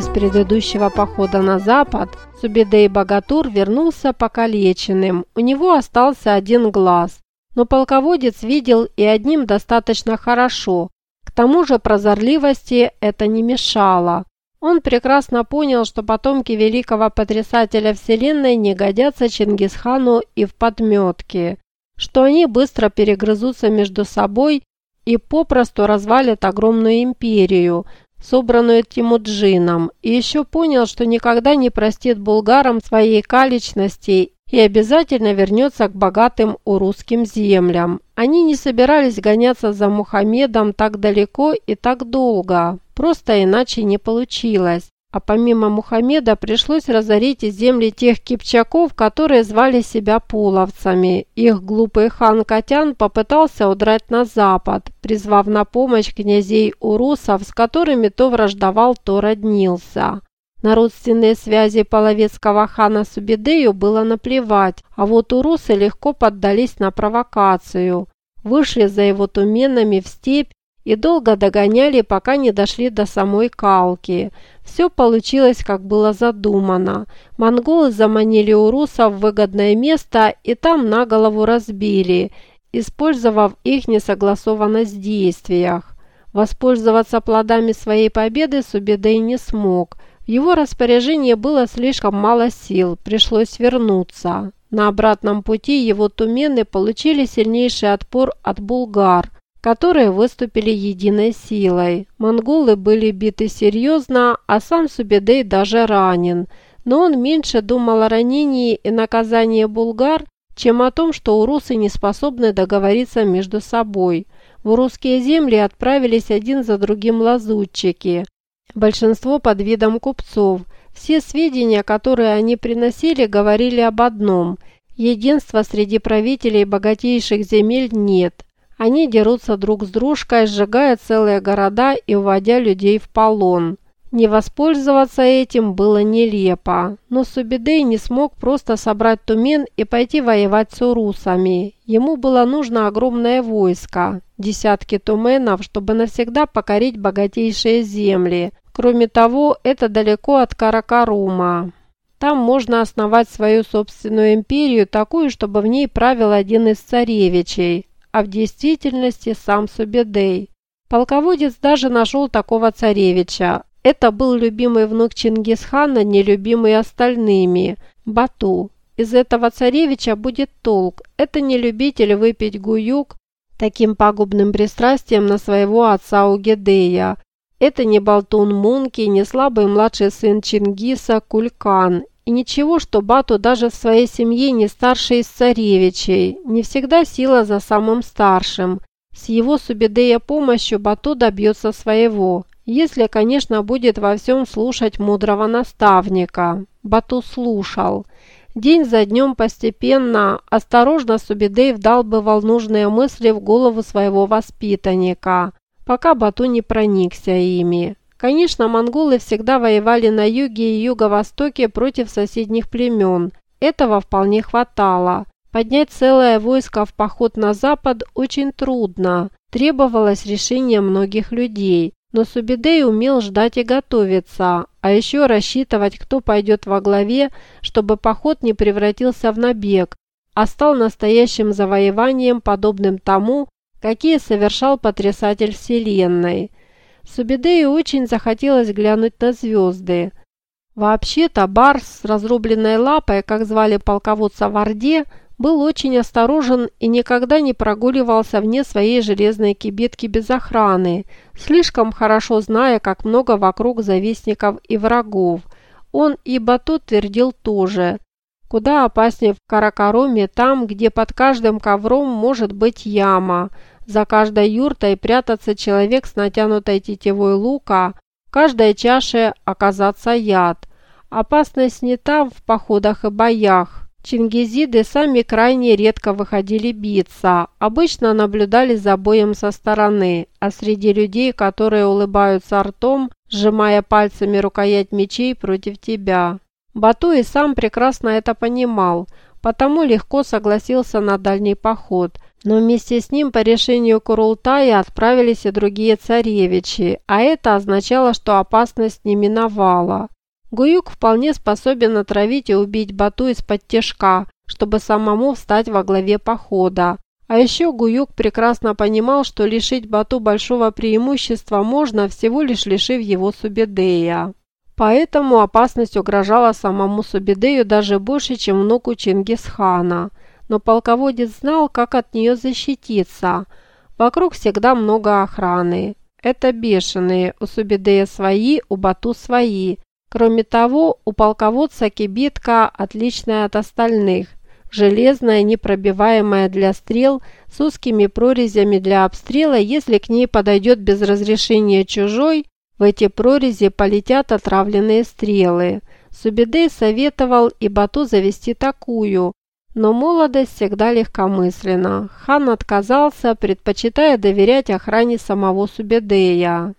из предыдущего похода на запад, Субидей Богатур вернулся покалеченным. У него остался один глаз. Но полководец видел и одним достаточно хорошо. К тому же прозорливости это не мешало. Он прекрасно понял, что потомки великого потрясателя Вселенной не годятся Чингисхану и в подметке, что они быстро перегрызутся между собой и попросту развалят огромную империю, собранную Тимуджином, и еще понял, что никогда не простит булгарам своей каличности и обязательно вернется к богатым урусским землям. Они не собирались гоняться за Мухаммедом так далеко и так долго, просто иначе не получилось. А помимо Мухаммеда пришлось разорить земли тех кипчаков, которые звали себя пуловцами. Их глупый хан Катян попытался удрать на запад, призвав на помощь князей урусов, с которыми то враждовал, то роднился. На родственные связи половецкого хана Субидею было наплевать, а вот урусы легко поддались на провокацию. Вышли за его туменами в степь и долго догоняли, пока не дошли до самой Калки. Все получилось, как было задумано. Монголы заманили урусов в выгодное место и там на голову разбили, использовав их несогласованность в действиях. Воспользоваться плодами своей победы Субидей не смог – его распоряжении было слишком мало сил, пришлось вернуться. На обратном пути его тумены получили сильнейший отпор от булгар, которые выступили единой силой. Монголы были биты серьезно, а сам Субедей даже ранен. Но он меньше думал о ранении и наказании булгар, чем о том, что урусы не способны договориться между собой. В русские земли отправились один за другим лазутчики. Большинство под видом купцов. Все сведения, которые они приносили, говорили об одном – единства среди правителей богатейших земель нет. Они дерутся друг с дружкой, сжигая целые города и уводя людей в полон. Не воспользоваться этим было нелепо, но Субидей не смог просто собрать тумен и пойти воевать с урусами. Ему было нужно огромное войско, десятки туменов, чтобы навсегда покорить богатейшие земли, Кроме того, это далеко от Каракарума. Там можно основать свою собственную империю, такую, чтобы в ней правил один из царевичей, а в действительности сам Субедей. Полководец даже нашел такого царевича. Это был любимый внук Чингисхана, нелюбимый остальными – Бату. Из этого царевича будет толк. Это не любитель выпить гуюк таким пагубным пристрастием на своего отца Угедея. Это не болтун Мунки, не слабый младший сын Чингиса Кулькан. И ничего, что Бату даже в своей семье не старший из царевичей. Не всегда сила за самым старшим. С его Субедея помощью Бату добьется своего. Если, конечно, будет во всем слушать мудрого наставника. Бату слушал. День за днем постепенно, осторожно Субедей вдалбывал нужные мысли в голову своего воспитанника пока Бату не проникся ими. Конечно, монголы всегда воевали на юге и юго-востоке против соседних племен. Этого вполне хватало. Поднять целое войско в поход на запад очень трудно. Требовалось решение многих людей. Но Субидей умел ждать и готовиться, а еще рассчитывать, кто пойдет во главе, чтобы поход не превратился в набег, а стал настоящим завоеванием, подобным тому, какие совершал потрясатель Вселенной. Субидею очень захотелось глянуть на звезды. Вообще-то Барс с разрубленной лапой, как звали полководца в Орде, был очень осторожен и никогда не прогуливался вне своей железной кибитки без охраны, слишком хорошо зная, как много вокруг завистников и врагов. Он и Батут твердил тоже. Куда опаснее в Каракароме, там, где под каждым ковром может быть яма – за каждой юртой прятаться человек с натянутой тетивой лука, в каждой чаше оказаться яд. Опасность не там в походах и боях. Чингизиды сами крайне редко выходили биться, обычно наблюдали за боем со стороны, а среди людей, которые улыбаются ртом, сжимая пальцами рукоять мечей против тебя. Бату и сам прекрасно это понимал – потому легко согласился на дальний поход. Но вместе с ним по решению Курултая отправились и другие царевичи, а это означало, что опасность не миновала. Гуюк вполне способен отравить и убить Бату из-под тяжка, чтобы самому встать во главе похода. А еще Гуюк прекрасно понимал, что лишить Бату большого преимущества можно, всего лишь лишив его Субедея. Поэтому опасность угрожала самому Субедею даже больше, чем внуку Чингисхана. Но полководец знал, как от нее защититься. Вокруг всегда много охраны. Это бешеные, у Субедея свои, у Бату свои. Кроме того, у полководца кибитка отличная от остальных железная, непробиваемая для стрел, с узкими прорезями для обстрела, если к ней подойдет без разрешения чужой, в эти прорези полетят отравленные стрелы. Субидей советовал и Бату завести такую, но молодость всегда легкомысленна. Хан отказался, предпочитая доверять охране самого Субедея.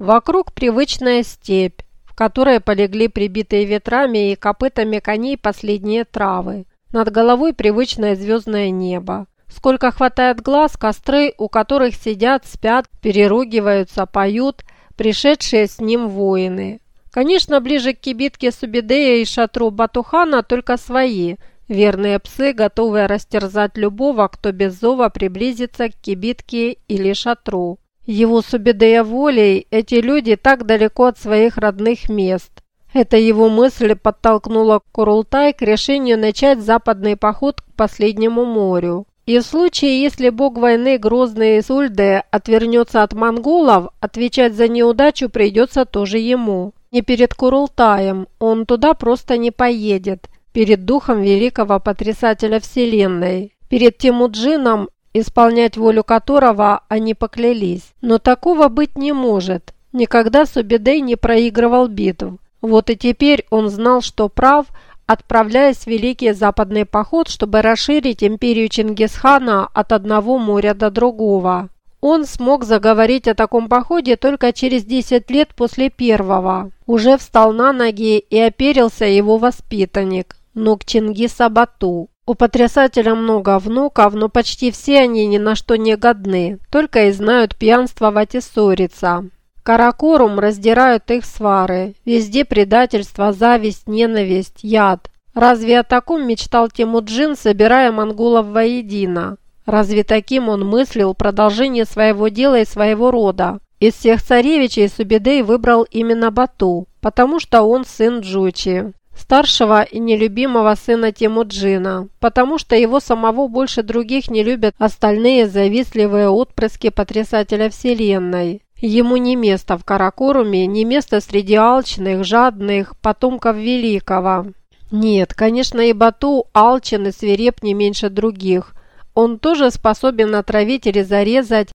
Вокруг привычная степь, в которой полегли прибитые ветрами и копытами коней последние травы. Над головой привычное звездное небо. Сколько хватает глаз, костры, у которых сидят, спят, переругиваются, поют, пришедшие с ним воины. Конечно, ближе к кибитке Субидея и шатру Батухана только свои, верные псы, готовые растерзать любого, кто без зова приблизится к кибитке или шатру. Его Субидея волей эти люди так далеко от своих родных мест, эта его мысль подтолкнула Курултай к решению начать западный поход к последнему морю. И в случае, если бог войны Грозный Сульде отвернется от монголов, отвечать за неудачу придется тоже ему. Не перед Курултаем, он туда просто не поедет. Перед духом великого потрясателя вселенной. Перед Тимуджином, исполнять волю которого они поклялись. Но такого быть не может. Никогда Субидей не проигрывал битв. Вот и теперь он знал, что прав, отправляясь в Великий Западный поход, чтобы расширить империю Чингисхана от одного моря до другого. Он смог заговорить о таком походе только через 10 лет после первого. Уже встал на ноги и оперился его воспитанник, внук Чингиса Бату. У потрясателя много внуков, но почти все они ни на что не годны, только и знают пьянствовать и ссориться. Каракорум раздирают их свары. Везде предательство, зависть, ненависть, яд. Разве о таком мечтал Тимуджин, собирая монголов воедино? Разве таким он мыслил продолжение своего дела и своего рода? Из всех царевичей Субидей выбрал именно Бату, потому что он сын Джучи, старшего и нелюбимого сына Тимуджина, потому что его самого больше других не любят остальные завистливые отпрыски потрясателя вселенной. Ему не место в Каракоруме, не место среди алчных, жадных, потомков Великого. Нет, конечно, и Бату алчен и свиреп не меньше других. Он тоже способен отравить или зарезать,